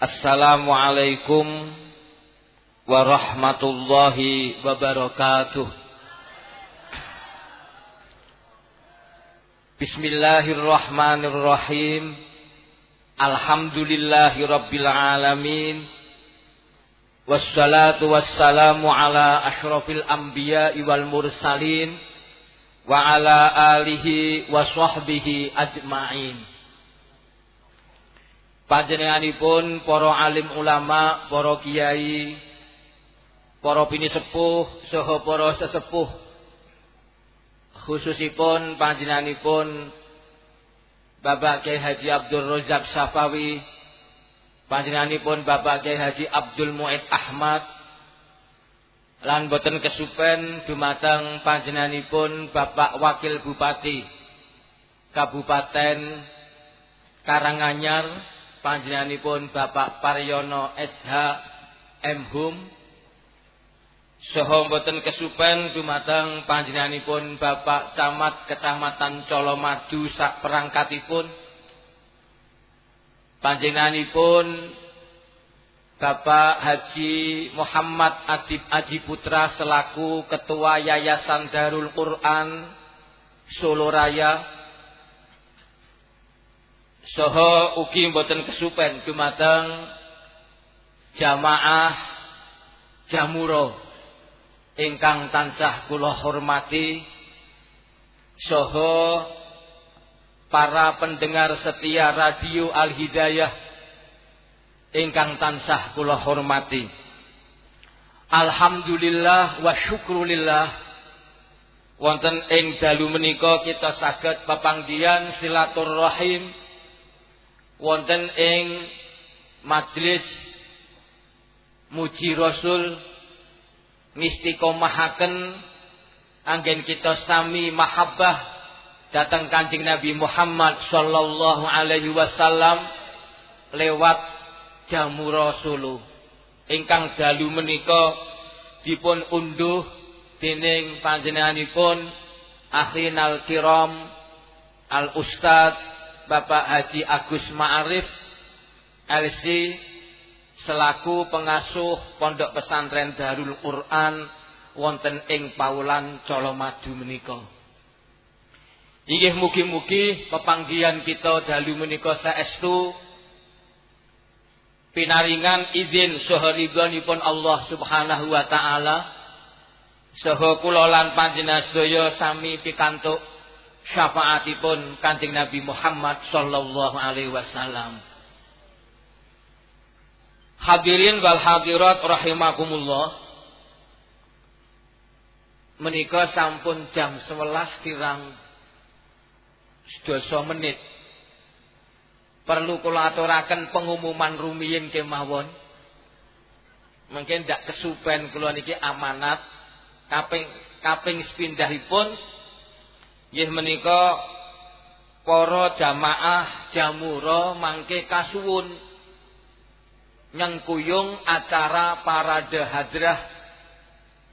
Assalamualaikum warahmatullahi wabarakatuh. Bismillahirrahmanirrahim. Alhamdulillahi rabbil alamin. Wassalatu wassalamu ala ashrafil anbiya'i wal mursalin wa ala alihi wa sahbihi ajma'in. Panjenenganipun para alim ulama, para kiai, para bini sepuh, saha para sesepuh. Khususipun panjenenganipun Bapak Kiai Haji Abdul Rozak Safawi, panjenenganipun Bapak Kiai Haji Abdul Muid Ahmad, lan boten kesupen dumateng panjenenganipun Bapak Wakil Bupati Kabupaten Karanganyar panjenenganipun Bapak Paryono SH M Hum. Saha mboten kesupen dumateng panjenenganipun Bapak Camat Kecamatan Colomadu sak perangkatipun. Panjenenganipun Bapak Haji Muhammad Adib Aji Putra selaku Ketua Yayasan Darul Quran Solo Raya Soho ugi mboten kesupen dumateng jamaah jamuro. Ingkang tansah kula hormati soho para pendengar setia radio Al Hidayah ingkang tansah kula hormati. Alhamdulillah wa syukrulillah. Wonten ing dalu menika kita saged pepanggihan silaturahim wonten ing majelis muji Rasul ngistiqomahaken anggen kita sami mahabbah datang Kanjeng Nabi Muhammad sallallahu alaihi wasallam lewat jamu Rasul ingkang dalu menika dipun unduh dening panjenenganipun akhinal kiram al ustad Bapak Haji Agus Ma'arif LC selaku pengasuh Pondok Pesantren Darul Quran wonten ing Paulan Colomadu menika. Inggih mugi-mugi pepanggihan kita dalu menika saestu pinaringan izin saha ridhonipun Allah Subhanahu wa taala saha kula lan panjenengan sami pikantuk syafaatipun Kanjeng Nabi Muhammad sallallahu alaihi wasallam. Hadirin wal hadirat rahimakumullah. Menika sampun jam 11 kirang sedasa menit. Perlu kula aturaken pengumuman rumiyin kemawon. Mungkin tidak kesupen kula niki amanat kaping kaping sepindahipun Nggih menika para jamaah jamura mangke kasuwun nyengkuyung acara parade hadrah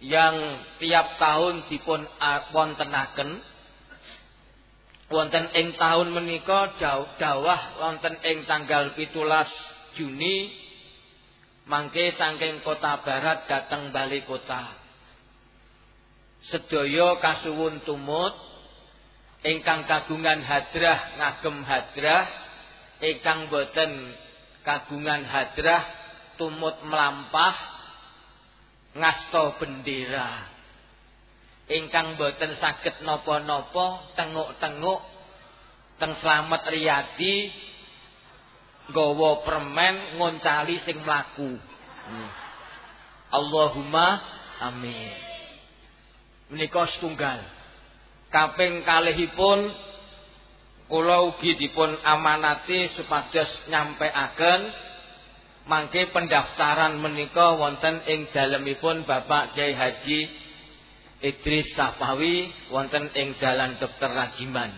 yang tiap tahun dipun wontenaken. Wonten ing tahun menika dawah wonten ing tanggal 17 Juni mangke saking kota barat dateng bali kota. Sedaya kasuwun tumut ingkang kagungan hadrah ngagem hadrah. Ingkang boten kagungan hadrah tumut melampah ngasto bendera. Ingkang boten saged napa-napa tenguk-tenguk teng slamet riyadi permen ngoncali sing mlaku. Hmm. Allahumma amin. Menika setunggal kaping kalihipun kula ugi dipun amanati supados nyampeaken mangke pendaftaran menika wonten ing dalemipun Bapak Kiai Haji Idris Safawi wonten ing Jalan Dokter Rajiman.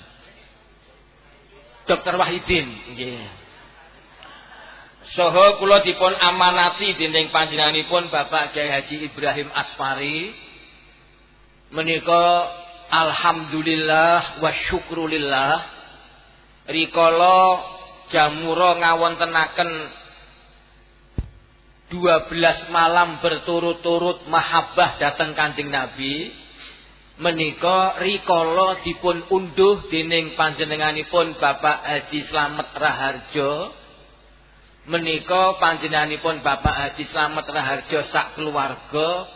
Dokter Wahidin nggih. Soho kula dipun amanati dening panjenenganipun Bapak Kiai Haji Ibrahim Asfari menika Alhamdulillah wa syukrulillah. Rikala jamura ngawontenaken 12 malam berturut-turut mahabbah datang Kanjeng Nabi. Menika rikala dipun unduh dening panjenenganipun Bapak Haji Slamet Raharjo. Menika panjenenganipun Bapak Haji Slamet Raharjo sak keluarga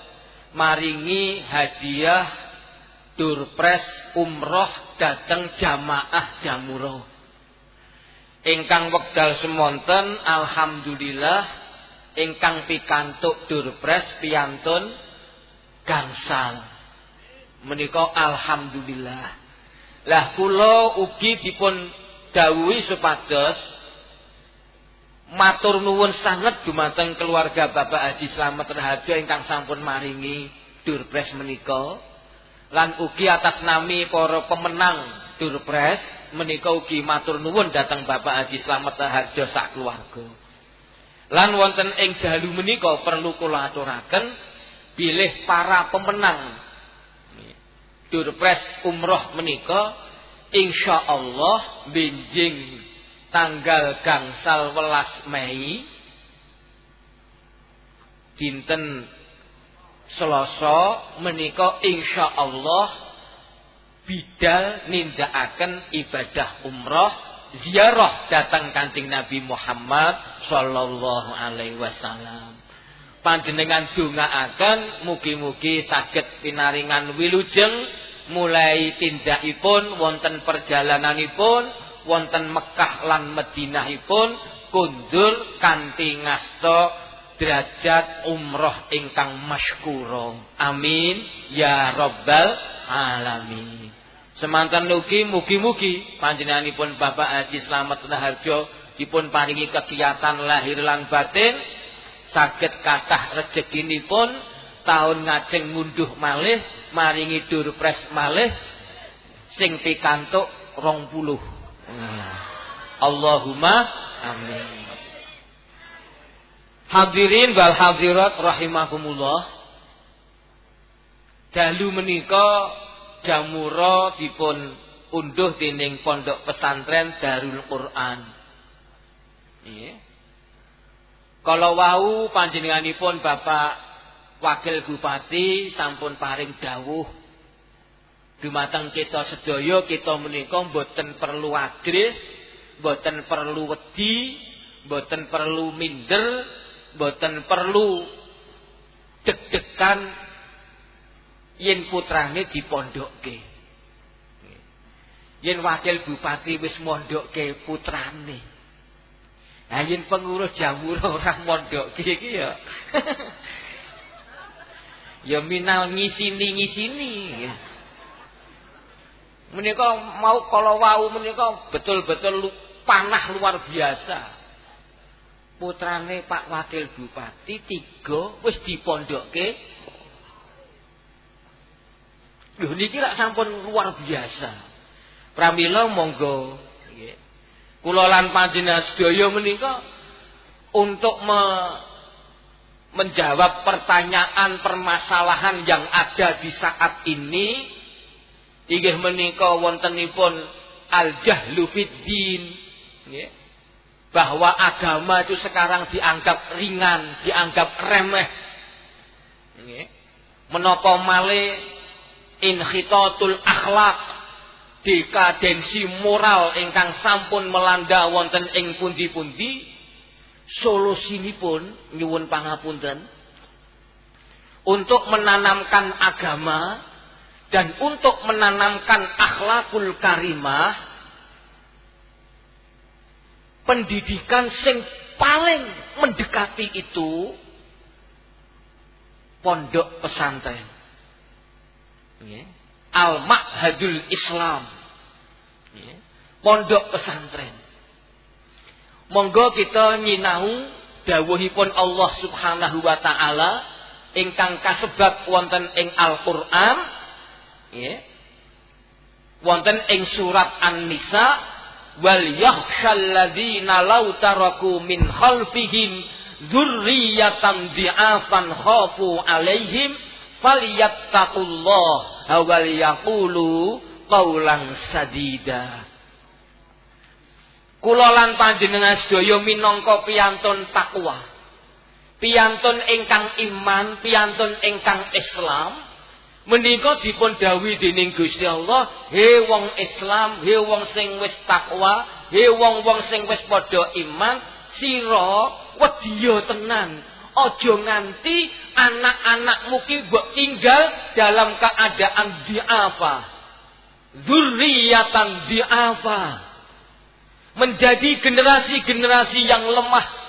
maringi hadiah durpres umroh dateng jamaah jamuro ingkang wekdal semonten alhamdulillah ingkang pikantuk durpres piantun gangsal. Menika alhamdulillah. Lah kula ugi dipun dawuhi supados matur nuwun sanget dumateng keluarga Bapak Haji Slamet Raharjo ingkang sampun maringi durpres menika lan ugi atas nami para pemenang durpres menika ugi matur nuwun dhateng Bapak Haji Slamet Raharjo sak keluarga. Lan wonten ing dalu menika perlu kula aturaken bilih para pemenang Durpres umroh menika insyaallah benjing tanggal gangsal welas Mei dinten Selasa menika insyaallah bidal nindakaken ibadah umroh ziarah datang kancing Nabi Muhammad sallallahu alaihi wasallam. Panjenengan akan mugi-mugi saged pinaringan wilujeng mulai tindakipun wonten perjalananipun wonten Mekah lan Madinahipun kundur kanthi ngasta derajat umroh ingkang masykura. Amin ya rabbal alamin. Semantan nugi mugi-mugi panjenenganipun Bapak Haji Slamet Raharjo dipun paringi kegiatan lahir lan batin saged kathah rezekinipun tahun ngajeng ngunduh malih maringi durpres malih sing pikantuk 20. Hmm. Allahumma amin. Hadirin wal hadirat rahimakumullah. Dalu menika jamura dipun unduh dening pondok pesantren Darul Quran. Nggih. Kalau wau panjenenganipun Bapak Wakil Bupati sampun paring dawuh dumateng kita sedaya kita menika mboten perlu agrih, mboten perlu wedi, mboten perlu minder, mboten perlu deg-degan yen putrane dipondokke. Yen wakil bupati wis mondokke putrane. Lah yen pengurus jamur ora mondokke iki ya. ya minal ngisini-ngisini. Menika mau kalau wau menika betul-betul panah luar biasa. Putrane Pak Wakil Bupati tiga wis dipondokke Lho niki lak sampun luar biasa. Pramila monggo nggih. Kula lan panjenengan untuk me menjawab pertanyaan permasalahan yang ada di saat ini inggih menika wontenipun al-jahlu fiddin nggih. Bahwa agama itu sekarang dianggap ringan, dianggap remeh. Menapa malih inkhitatul akhlak dekadensi moral ingkang sampun melanda wonten ing pundi-pundi solusinipun nyuwun pangapunten untuk menanamkan agama dan untuk menanamkan akhlakul karimah pendidikan sing paling mendekati itu pondok pesantren Al-Ma'hadul Islam. Pondok pesantren. Monggo kita nyinau dawuhipun Allah Subhanahu wa taala ingkang kasebat wonten ing Al-Qur'an. Wonten ing surat An-Nisa wal yakhshal ladzina law taraku min khalfihim dzurriyyatan di'afan khafu alaihim falyattaqullah wal yaqulu qaulan sadida. Kula lan panjenengan sedaya minangka piyantun takwa. Piantun ingkang iman, piantun ingkang Islam menika dipun dawuhi dening Gusti Allah, he wong Islam, he wong sing wis takwa, he wong-wong sing wis padha iman, sira wedya tenan. Ojo nganti anak-anakmu ki mbok tinggal dalam keadaan diapa. Zurriyatan diapa. Menjadi generasi-generasi yang lemah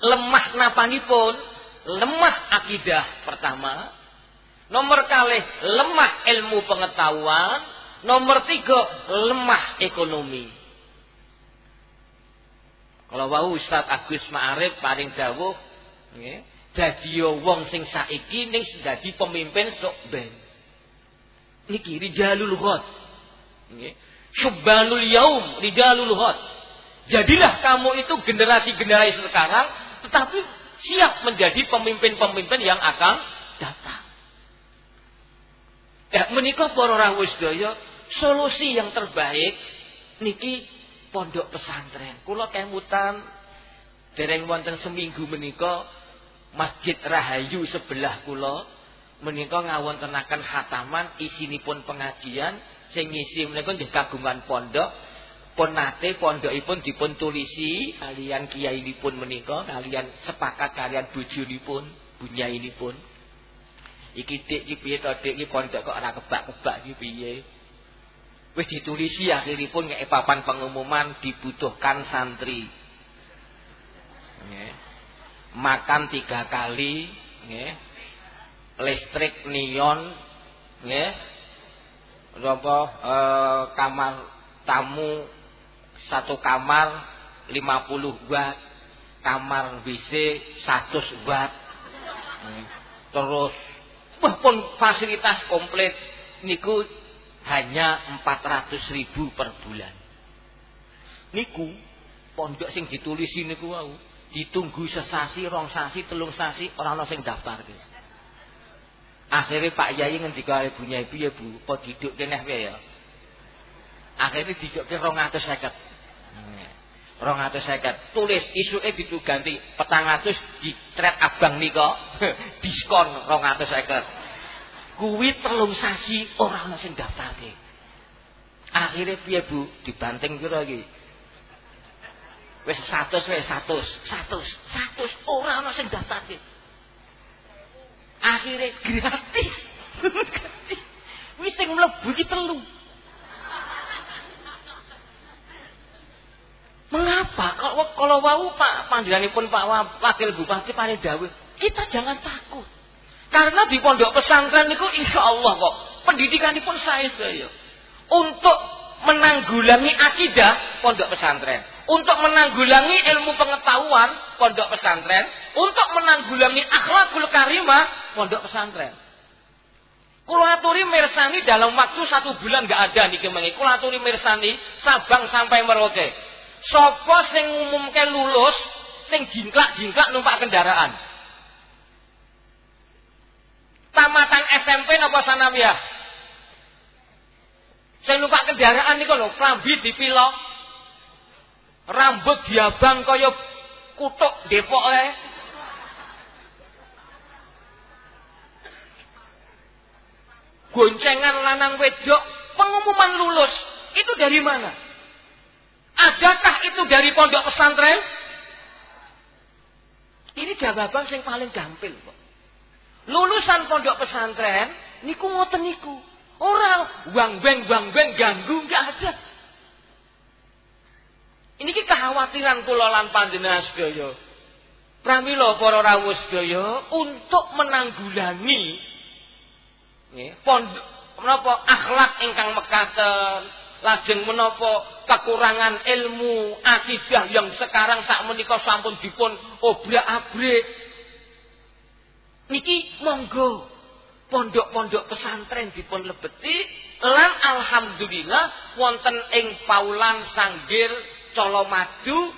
lemah napanipun lemah akidah pertama nomor kali lemah ilmu pengetahuan. Nomor tiga lemah ekonomi. Kalau wau Ustaz Agus Ma'arif paling dawuh nggih dadi wong sing saiki ning dadi pemimpin sok ben. Niki rijalul ghad. Nggih syubbanul yaum rijalul ghad. Jadilah kamu itu generasi-generasi sekarang tetapi siap menjadi pemimpin-pemimpin yang akan datang. Ya, menikah para rawuh sedaya, solusi yang terbaik niki pondok pesantren. Kula kemutan dereng wonten seminggu menika Masjid Rahayu sebelah kula menika ngawontenaken khataman isinipun pengajian sing ngisi nggih kagungan pondok pun nate pondokipun dipun tulisi kalian pun menika kalian sepakat kalian bojonipun bunyainipun iki dik iki piye to? Dik iki pondok kok ora kebak-kebak iki piye? Wis ditulisi akhiripun ngek papan pengumuman dibutuhkan santri. Nggih. Makan tiga kali nggih. Listrik neon nggih. Apa eh, kamar tamu satu kamar 50 watt, kamar WC 100 watt. Terus wah pun fasilitas komplit niku hanya 400 ribu per bulan. Niku pondok sing ditulisi niku wau ditunggu sesasi, rong sasi, telung sasi orang ana sing daftar gitu. Akhirnya Pak Yai ngendika ibunya ibu ya Bu, kok duduk kene ya. Akhirnya duduk ke 250. Rong atus. Tulis isu eh itu ganti petang atus di thread abang nika diskon rong atus seket. Telung sasi orang sing daftarke. Akhirnya piye Bu? Dibanting piro iki? Wis 100 wis 100, 100, 100 ora ana sing daftarke. Akhirnya gratis. Wis sing mlebu iki telu. Mengapa? Kalau kalau wau Pak panggilanipun Pak Wakil Bupati paling Dawe, kita jangan takut. Karena di pondok pesantren itu insya Allah kok pendidikanipun saya saya untuk menanggulangi akidah pondok pesantren, untuk menanggulangi ilmu pengetahuan pondok pesantren, untuk menanggulangi akhlakul karimah pondok pesantren. Kulaturi Mersani dalam waktu satu bulan nggak ada nih kemengi. Kulaturi Mersani Sabang sampai Merauke. Sopo sing ngumumke lulus sing jingklak-jingklak numpak kendaraan. Tamatan SMP napa sanawiyah? Sing numpak kendaraan niku lho, klambi dipilok. Rambut diabang kaya kutuk Depok le. Goncengan lanang wedok, pengumuman lulus. Itu dari mana? Adakah itu dari pondok pesantren? Ini jawaban yang paling gampil, Pak. Lulusan pondok pesantren niku ngoten niku. Orang wang beng wang beng ganggu nggak ada. Ini ki kekhawatiran kula lan panjenengan sedaya. Pramila para untuk menanggulangi pondok menapa akhlak ingkang mekaten lajeng menapa kekurangan ilmu akidah yang sekarang sak menika sampun dipun obrak-abrik. Niki monggo pondok-pondok pesantren dipun lebeti. Lan alhamdulillah wonten ing Paulan Sanggir Colomadu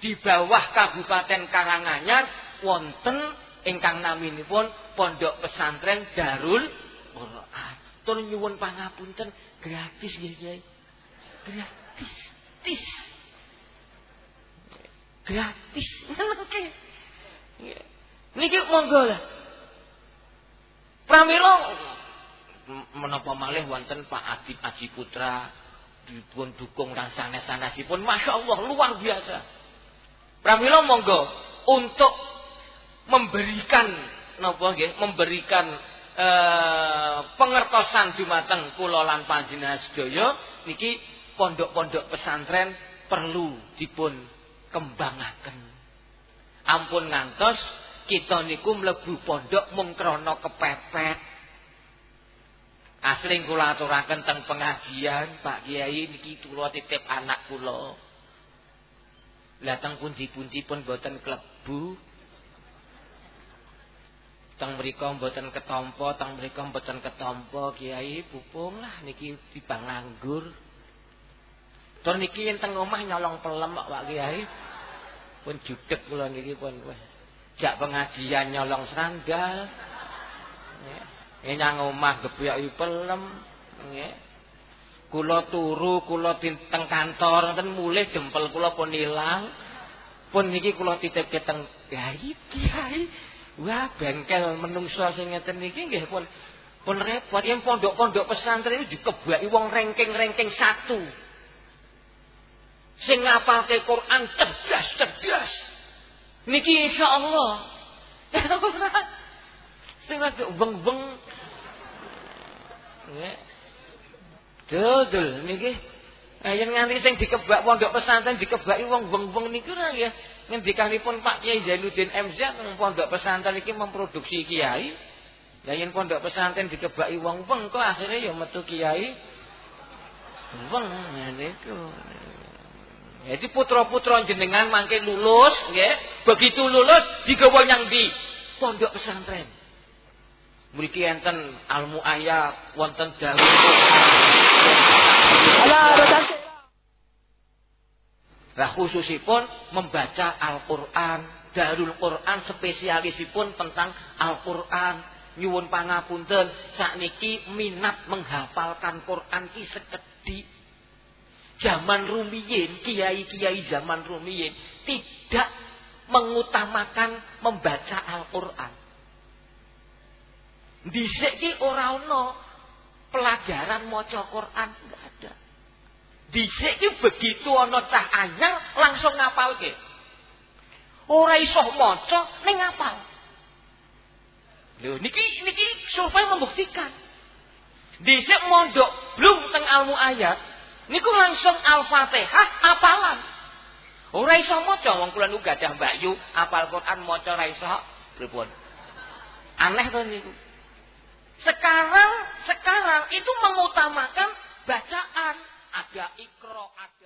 di bawah Kabupaten Karanganyar wonten ingkang naminipun pondok pesantren Darul Quran. Tur nyuwun pangapunten gratis nggih, Gratis. Gratis. Niki monggo lah. Pramila menapa malih wonten Pak Adib Aji Putra dipun dukung dan sanes-sanesipun Masya Allah luar biasa. Pramila monggo untuk memberikan napa nggih memberikan eh, pengertosan dumateng kula lan panjenengan sedaya niki pondok-pondok pesantren perlu dipun kembangaken. Ampun ngantos kita niku mlebu pondok mung krana kepepet. Asring kula aturaken teng pengajian, Pak Kiai niki kula titip anak kula. Lah teng pundi-pundi pun boten klebu. Teng mriku mboten ketampa, teng mriku mboten ketampa, Kiai pupung lah niki tibang nganggur. Tur niki teng omah nyolong pelem Pak Kiai. Pun judek kula niki pun Jak pengajian nyolong seranggal. Nggih. Nyang omah gebyoki pelem. Nggih. Kula turu, kula teng kantor ten mulih jempel kula pun ilang. Pun niki kula titipke teng Kiai, Kiai. Wah, bengkel menungso sing ngeten niki nggih pun pun repot yang pondok-pondok pesantren itu dikebaki wong ranking-ranking satu sing ngapalke Quran cerdas-cerdas. Niki insyaallah. sing lagi beng-beng. Nggih. Dodol niki. Ayen nganti sing dikebak pondok pesantren dikebaki wong beng-beng niku ra ya. Ngendikanipun Pak Kiai Zainuddin MZ pondok pesantren iki memproduksi kiai. Lah yen pondok pesantren dikebaki wong beng kok akhirnya ya metu kiai. Wong niku. Jadi putra-putra jenengan mangke lulus, nggih. Begitu lulus digawa nyang di pondok pesantren. Mriki enten almu ayat, wonten dawuh. Lah khususipun membaca Al-Qur'an, Darul Quran spesialisipun tentang Al-Qur'an. Nyuwun pangapunten, sakniki minat menghafalkan Quran ki sekedhik zaman rumiyin, kiai-kiai zaman rumiyin tidak mengutamakan membaca Al-Qur'an. Dhisik ki ora ana pelajaran maca Quran enggak ada. Dhisik ki begitu ana cah anyar langsung ngapalke. Ora iso maca ning ngapal. Lho niki niki survei membuktikan. Dhisik mondok belum teng ilmu ayat Niku langsung Al-Fatihah apalan. Ora iso maca wong kula niku gadah Mbak Yu, apal Quran maca ora iso pripun. Aneh to niku. Sekarang sekarang itu mengutamakan bacaan, ada ikro, ada